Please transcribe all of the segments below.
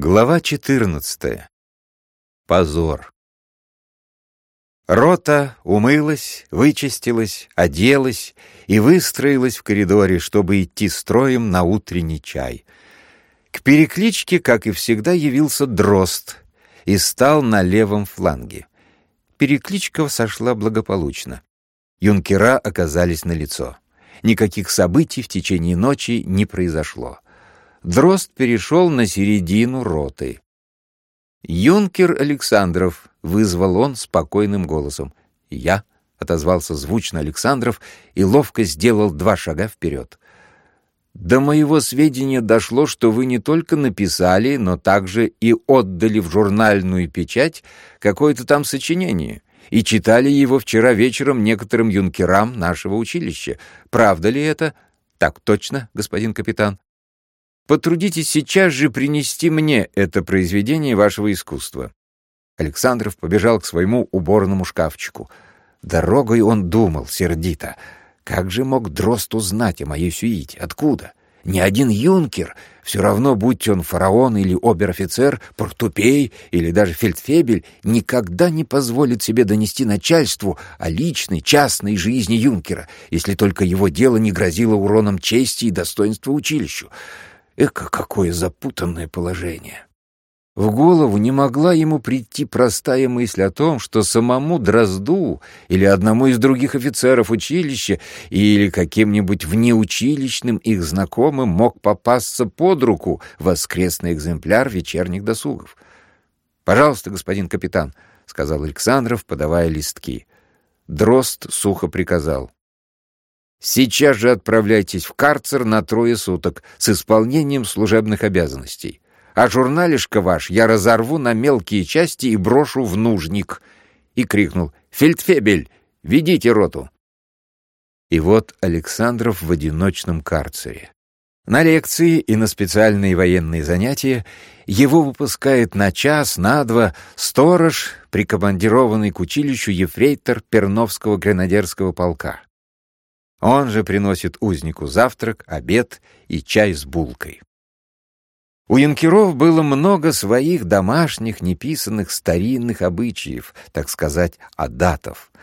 Глава 14. Позор. Рота умылась, вычистилась, оделась и выстроилась в коридоре, чтобы идти строем на утренний чай. К перекличке, как и всегда, явился дрозд и стал на левом фланге. Перекличка сошла благополучно. Юнкера оказались на лицо. Никаких событий в течение ночи не произошло. Дрозд перешел на середину роты. «Юнкер Александров», — вызвал он спокойным голосом. «Я», — отозвался звучно Александров и ловко сделал два шага вперед. «До моего сведения дошло, что вы не только написали, но также и отдали в журнальную печать какое-то там сочинение» и читали его вчера вечером некоторым юнкерам нашего училища. Правда ли это? Так точно, господин капитан. Потрудитесь сейчас же принести мне это произведение вашего искусства». Александров побежал к своему уборному шкафчику. Дорогой он думал сердито. Как же мог Дрозд узнать о моей сюите? Откуда? Ни один юнкер, все равно, будь он фараон или обер-офицер, портупей или даже фельдфебель, никогда не позволит себе донести начальству о личной, частной жизни юнкера, если только его дело не грозило уроном чести и достоинства училищу. Эка, какое запутанное положение! В голову не могла ему прийти простая мысль о том, что самому Дрозду или одному из других офицеров училища или каким-нибудь внеучилищным их знакомым мог попасться под руку воскресный экземпляр вечерних досугов. «Пожалуйста, господин капитан», — сказал Александров, подавая листки. Дрозд сухо приказал. Сейчас же отправляйтесь в карцер на трое суток с исполнением служебных обязанностей. А журналишко ваш я разорву на мелкие части и брошу в нужник». И крикнул «Фельдфебель, ведите роту!» И вот Александров в одиночном карцере. На лекции и на специальные военные занятия его выпускает на час, на два сторож, прикомандированный к училищу ефрейтор Перновского гренадерского полка. Он же приносит узнику завтрак, обед и чай с булкой. У янкеров было много своих домашних, неписанных старинных обычаев, так сказать, адатов —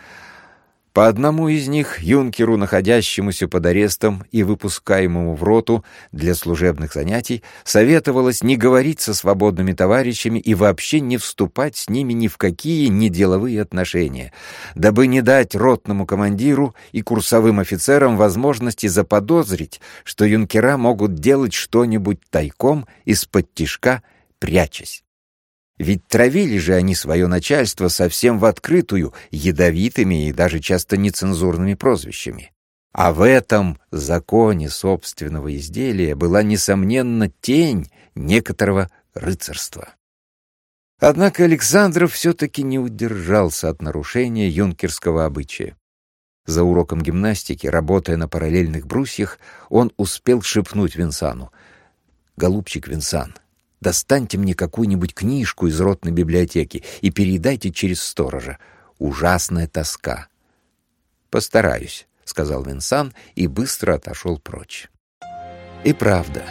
по одному из них юнкеру, находящемуся под арестом и выпускаемому в роту для служебных занятий, советовалось не говорить со свободными товарищами и вообще не вступать с ними ни в какие неделовые отношения, дабы не дать ротному командиру и курсовым офицерам возможности заподозрить, что юнкера могут делать что-нибудь тайком из-под тишка, прячась. Ведь травили же они свое начальство совсем в открытую, ядовитыми и даже часто нецензурными прозвищами. А в этом законе собственного изделия была, несомненно, тень некоторого рыцарства. Однако Александров все-таки не удержался от нарушения юнкерского обычая. За уроком гимнастики, работая на параллельных брусьях, он успел шепнуть Винсану. «Голубчик Винсан, Достаньте мне какую-нибудь книжку из ротной библиотеки и передайте через сторожа. Ужасная тоска. Постараюсь, сказал Винсан и быстро отошел прочь. И правда,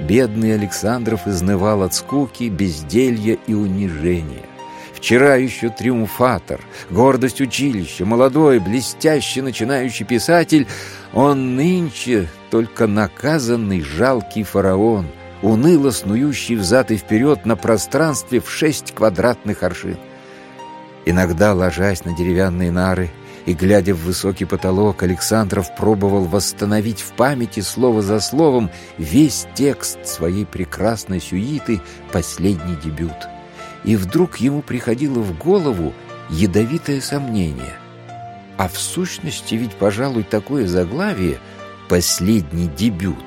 бедный Александров изнывал от скуки, безделья и унижения. Вчера еще триумфатор, гордость училища, молодой, блестящий начинающий писатель, он нынче только наказанный жалкий фараон — уныло снующий взад и вперед на пространстве в шесть квадратных аршин. Иногда, ложась на деревянные нары и глядя в высокий потолок, Александров пробовал восстановить в памяти слово за словом весь текст своей прекрасной сюиты «Последний дебют». И вдруг ему приходило в голову ядовитое сомнение. А в сущности ведь, пожалуй, такое заглавие «Последний дебют»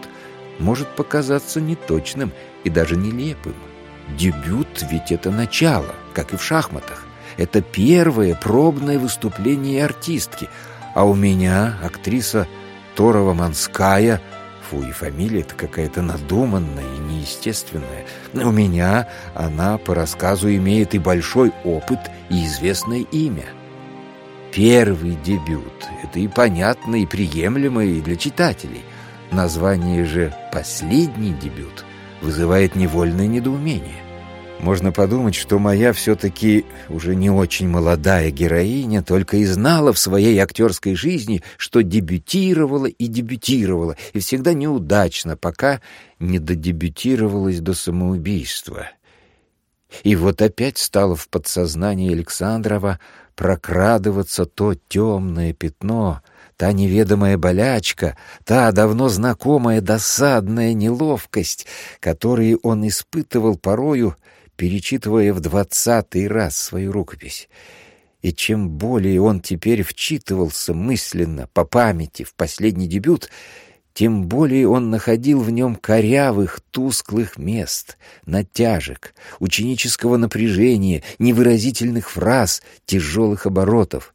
может показаться неточным и даже нелепым. Дебют ведь это начало, как и в шахматах. Это первое пробное выступление артистки. А у меня актриса Торова Манская, фу, и фамилия-то какая-то надуманная и неестественная. У меня она по рассказу имеет и большой опыт, и известное имя. Первый дебют — это и понятно, и приемлемо и для читателей — Название же «Последний дебют» вызывает невольное недоумение. Можно подумать, что моя все-таки уже не очень молодая героиня только и знала в своей актерской жизни, что дебютировала и дебютировала, и всегда неудачно, пока не додебютировалась до самоубийства. И вот опять стало в подсознании Александрова прокрадываться то темное пятно, та неведомая болячка, та давно знакомая досадная неловкость, которые он испытывал порою, перечитывая в двадцатый раз свою рукопись. И чем более он теперь вчитывался мысленно, по памяти, в последний дебют, тем более он находил в нем корявых, тусклых мест, натяжек, ученического напряжения, невыразительных фраз, тяжелых оборотов.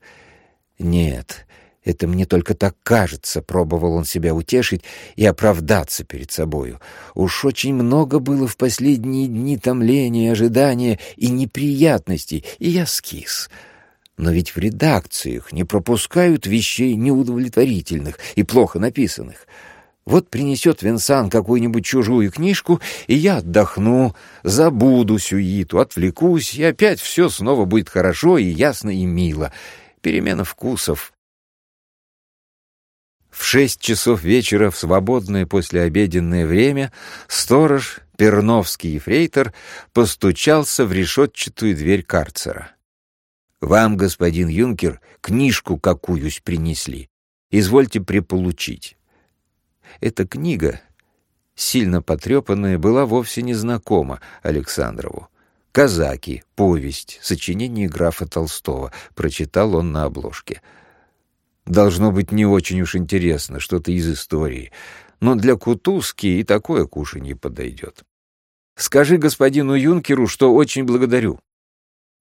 Нет, это мне только так кажется, пробовал он себя утешить и оправдаться перед собою. Уж очень много было в последние дни томления, ожидания и неприятностей, и я скис. Но ведь в редакциях не пропускают вещей неудовлетворительных и плохо написанных. Вот принесет Винсан какую-нибудь чужую книжку, и я отдохну, забуду сюиту, отвлекусь, и опять все снова будет хорошо и ясно и мило. Перемена вкусов в шесть часов вечера в свободное послеобеденное время сторож, перновский ефрейтор, постучался в решетчатую дверь карцера. «Вам, господин юнкер, книжку какую-сь принесли. Извольте преполучить». Эта книга, сильно потрепанная, была вовсе не знакома Александрову. «Казаки. Повесть. Сочинение графа Толстого», — прочитал он на обложке — Должно быть не очень уж интересно, что-то из истории. Но для кутузки и такое кушанье подойдет. Скажи господину юнкеру, что очень благодарю.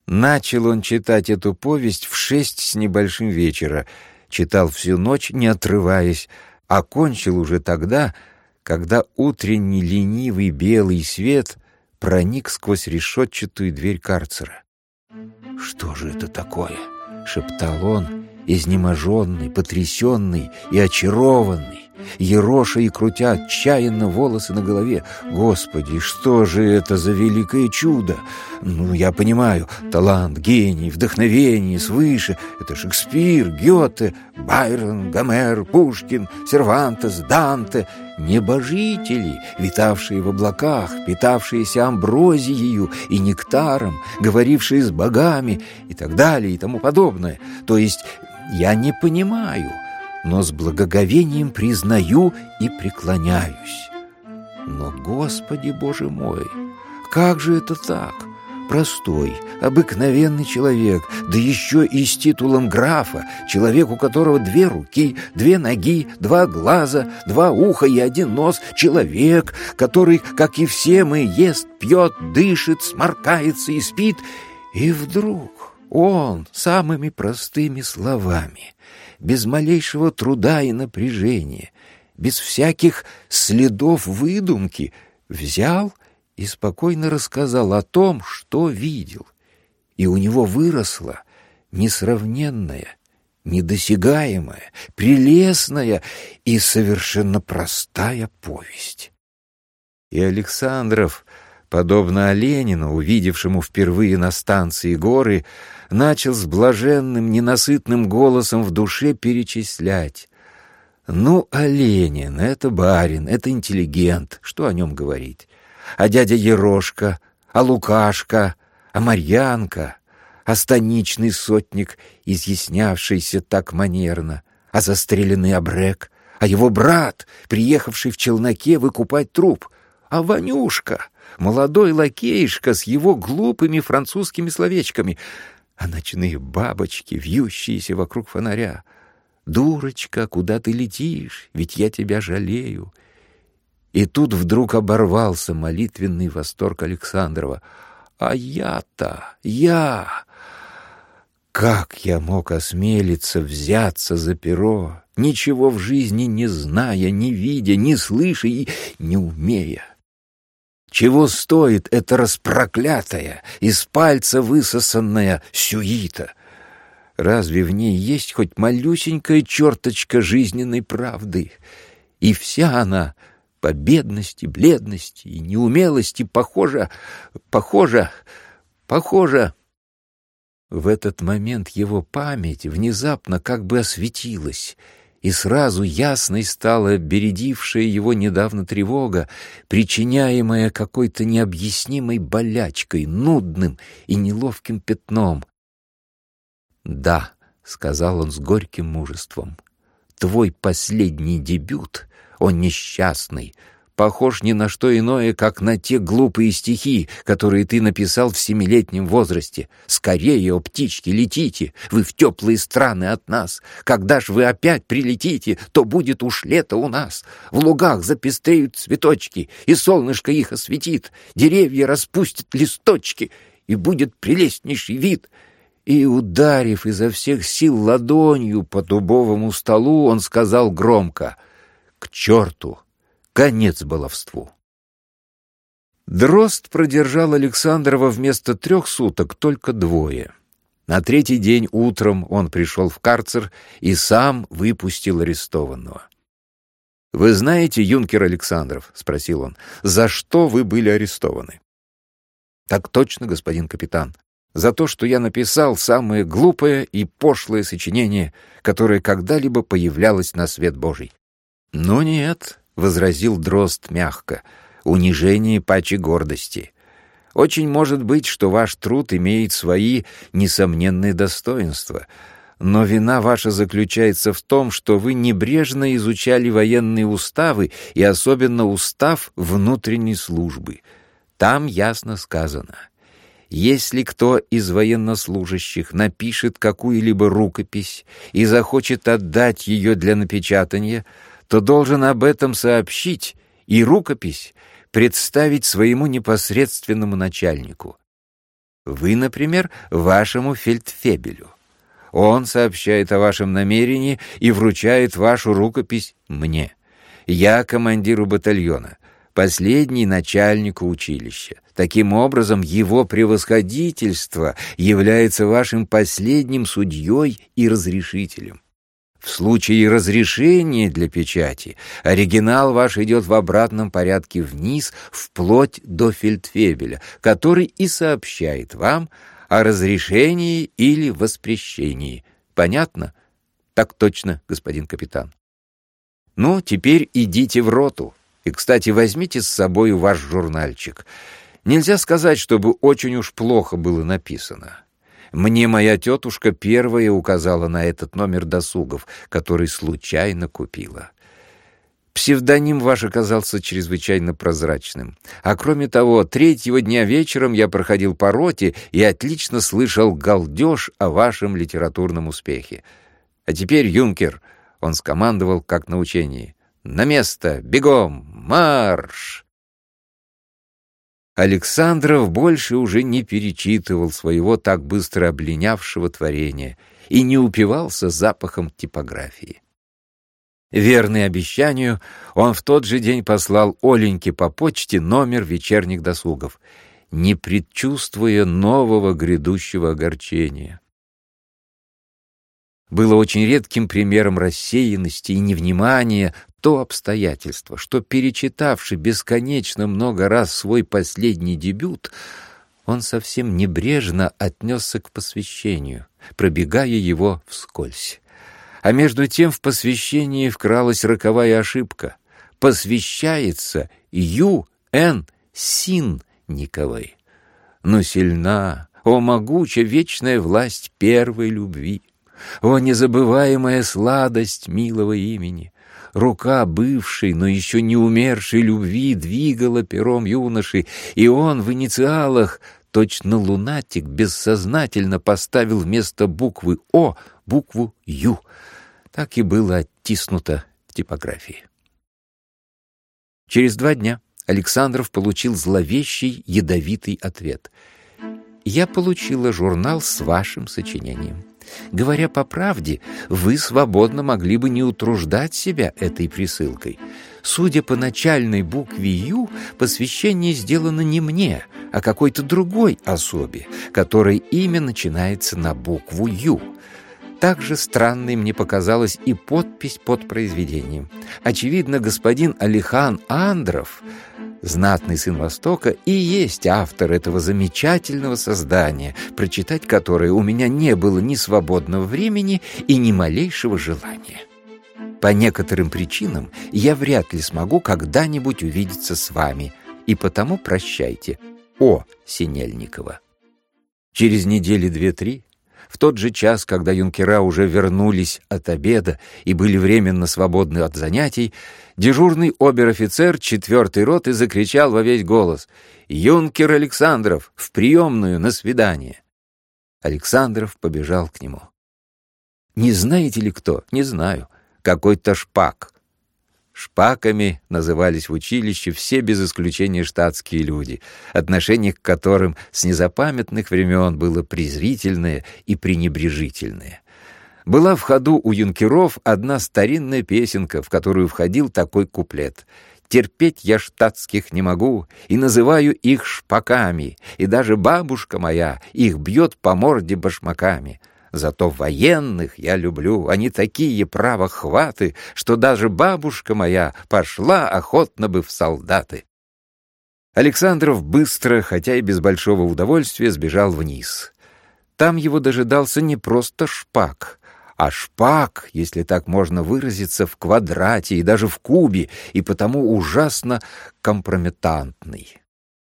Начал он читать эту повесть в шесть с небольшим вечера, читал всю ночь, не отрываясь, а кончил уже тогда, когда утренний ленивый белый свет проник сквозь решетчатую дверь карцера. «Что же это такое?» — шептал он, изнеможенный, потрясенный и очарованный, ероша и крутя отчаянно волосы на голове. Господи, что же это за великое чудо? Ну, я понимаю, талант, гений, вдохновение свыше. Это Шекспир, Гёте, Байрон, Гомер, Пушкин, Сервантес, Данте — небожители, витавшие в облаках, питавшиеся амброзией и нектаром, говорившие с богами и так далее и тому подобное. То есть я не понимаю, но с благоговением признаю и преклоняюсь. Но, Господи Боже мой, как же это так? Простой, обыкновенный человек, да еще и с титулом графа, человек, у которого две руки, две ноги, два глаза, два уха и один нос, человек, который, как и все мы, ест, пьет, дышит, сморкается и спит, и вдруг он самыми простыми словами, без малейшего труда и напряжения, без всяких следов выдумки, взял и спокойно рассказал о том, что видел. И у него выросла несравненная, недосягаемая, прелестная и совершенно простая повесть. И Александров, подобно Оленину, увидевшему впервые на станции горы, начал с блаженным, ненасытным голосом в душе перечислять. «Ну, а Ленин — это барин, это интеллигент, что о нем говорить? А дядя Ерошка, а Лукашка, а Марьянка, а станичный сотник, изъяснявшийся так манерно, а застреленный обрек, а его брат, приехавший в челноке выкупать труп, а Ванюшка, молодой лакейшка с его глупыми французскими словечками — а ночные бабочки, вьющиеся вокруг фонаря. «Дурочка, куда ты летишь? Ведь я тебя жалею». И тут вдруг оборвался молитвенный восторг Александрова. «А я-то, я! Как я мог осмелиться взяться за перо, ничего в жизни не зная, не видя, не слыша и не умея?» Чего стоит эта распроклятая, из пальца высосанная сюита? Разве в ней есть хоть малюсенькая черточка жизненной правды? И вся она по бедности, бледности и неумелости похоже, похоже, похоже. В этот момент его память внезапно как бы осветилась, и сразу ясной стала бередившая его недавно тревога, причиняемая какой-то необъяснимой болячкой, нудным и неловким пятном. «Да», — сказал он с горьким мужеством, — «твой последний дебют, он несчастный, похож ни на что иное, как на те глупые стихи, которые ты написал в семилетнем возрасте. Скорее, о птички, летите, вы в теплые страны от нас. Когда ж вы опять прилетите, то будет уж лето у нас. В лугах запестреют цветочки, и солнышко их осветит, деревья распустят листочки, и будет прелестнейший вид». И, ударив изо всех сил ладонью по дубовому столу, он сказал громко «К черту!» Конец баловству. Дрозд продержал Александрова вместо трех суток только двое. На третий день утром он пришел в карцер и сам выпустил арестованного. «Вы знаете, юнкер Александров?» — спросил он. «За что вы были арестованы?» «Так точно, господин капитан. За то, что я написал самое глупое и пошлое сочинение, которое когда-либо появлялось на свет Божий». «Ну нет, возразил Дрозд мягко, унижение пачи гордости. Очень может быть, что ваш труд имеет свои несомненные достоинства, но вина ваша заключается в том, что вы небрежно изучали военные уставы и особенно устав внутренней службы. Там ясно сказано — если кто из военнослужащих напишет какую-либо рукопись и захочет отдать ее для напечатания, то должен об этом сообщить и рукопись представить своему непосредственному начальнику. Вы, например, вашему фельдфебелю. Он сообщает о вашем намерении и вручает вашу рукопись мне. Я командиру батальона, последний начальнику училища. Таким образом, его превосходительство является вашим последним судьей и разрешителем. В случае разрешения для печати оригинал ваш идет в обратном порядке вниз, вплоть до фельдфебеля, который и сообщает вам о разрешении или воспрещении. Понятно? Так точно, господин капитан. Ну, теперь идите в роту. И, кстати, возьмите с собой ваш журнальчик. Нельзя сказать, чтобы очень уж плохо было написано. Мне моя тетушка первая указала на этот номер досугов, который случайно купила. Псевдоним ваш оказался чрезвычайно прозрачным. А кроме того, третьего дня вечером я проходил по роте и отлично слышал галдеж о вашем литературном успехе. А теперь, юнкер, он скомандовал, как на учении. «На место! Бегом! Марш!» Александров больше уже не перечитывал своего так быстро обленявшего творения и не упивался запахом типографии. Верный обещанию, он в тот же день послал Оленьке по почте номер вечерних досугов, не предчувствуя нового грядущего огорчения было очень редким примером рассеянности и невнимания то обстоятельство, что, перечитавший бесконечно много раз свой последний дебют, он совсем небрежно отнесся к посвящению, пробегая его вскользь. А между тем в посвящении вкралась роковая ошибка. Посвящается Ю. Н. Синниковой. Но сильна, о могуча вечная власть первой любви! О, незабываемая сладость милого имени! Рука бывшей, но еще не умершей любви двигала пером юноши, и он в инициалах, точно лунатик, бессознательно поставил вместо буквы «О» букву «Ю». Так и было оттиснуто в типографии. Через два дня Александров получил зловещий ядовитый ответ. «Я получила журнал с вашим сочинением». Говоря по правде, вы свободно могли бы не утруждать себя этой присылкой. Судя по начальной букве «Ю», посвящение сделано не мне, а какой-то другой особе, которой имя начинается на букву «Ю». Также странной мне показалась и подпись под произведением. Очевидно, господин Алихан Андров, знатный сын Востока, и есть автор этого замечательного создания, прочитать которое у меня не было ни свободного времени и ни малейшего желания. По некоторым причинам я вряд ли смогу когда-нибудь увидеться с вами, и потому прощайте. О. Синельникова. Через недели две-три в тот же час, когда юнкера уже вернулись от обеда и были временно свободны от занятий, дежурный обер-офицер четвертой роты закричал во весь голос «Юнкер Александров! В приемную, на свидание!» Александров побежал к нему. «Не знаете ли кто? Не знаю. Какой-то шпак. Шпаками назывались в училище все без исключения штатские люди, отношение к которым с незапамятных времен было презрительное и пренебрежительное. Была в ходу у юнкеров одна старинная песенка, в которую входил такой куплет «Терпеть я штатских не могу, и называю их шпаками, и даже бабушка моя их бьет по морде башмаками». Зато военных я люблю, они такие правохваты, что даже бабушка моя пошла охотно бы в солдаты. Александров быстро, хотя и без большого удовольствия, сбежал вниз. Там его дожидался не просто шпак, а шпак, если так можно выразиться, в квадрате и даже в кубе, и потому ужасно компрометантный.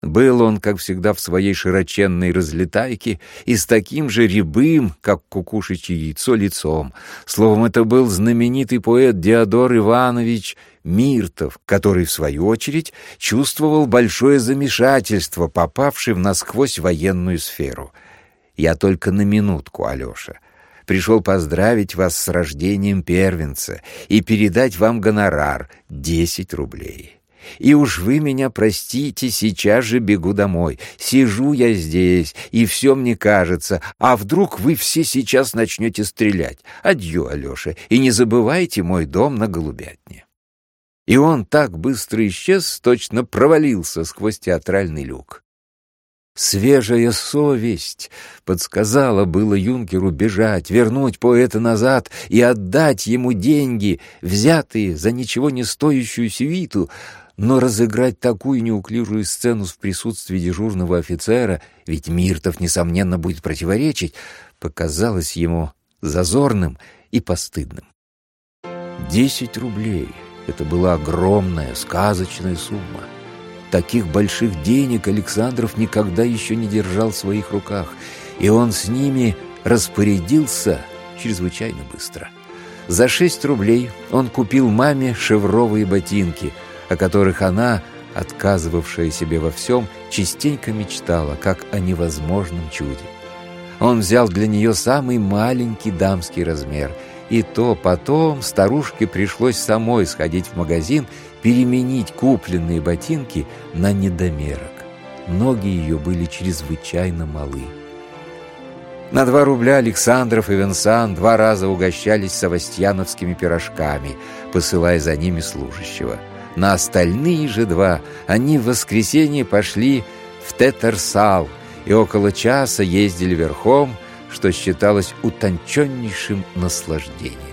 Был он, как всегда, в своей широченной разлетайке и с таким же рябым, как кукушечье яйцо, лицом. Словом, это был знаменитый поэт Диодор Иванович Миртов, который, в свою очередь, чувствовал большое замешательство, попавший в насквозь военную сферу. «Я только на минутку, Алеша. Пришел поздравить вас с рождением первенца и передать вам гонорар — десять рублей». И уж вы меня простите, сейчас же бегу домой. Сижу я здесь, и все мне кажется, а вдруг вы все сейчас начнете стрелять. Адью, Алеша, и не забывайте мой дом на Голубятне. И он так быстро исчез, точно провалился сквозь театральный люк. Свежая совесть подсказала было юнкеру бежать, вернуть поэта назад и отдать ему деньги, взятые за ничего не стоящую свиту, но разыграть такую неуклюжую сцену в присутствии дежурного офицера, ведь Миртов, несомненно, будет противоречить, показалось ему зазорным и постыдным. Десять рублей — это была огромная, сказочная сумма. Таких больших денег Александров никогда еще не держал в своих руках, и он с ними распорядился чрезвычайно быстро. За шесть рублей он купил маме шевровые ботинки — о которых она, отказывавшая себе во всем, частенько мечтала, как о невозможном чуде. Он взял для нее самый маленький дамский размер, и то потом старушке пришлось самой сходить в магазин, переменить купленные ботинки на недомерок. Ноги ее были чрезвычайно малы. На два рубля Александров и Венсан два раза угощались савастьяновскими пирожками, посылая за ними служащего – на остальные же два они в воскресенье пошли в Тетерсал и около часа ездили верхом, что считалось утонченнейшим наслаждением.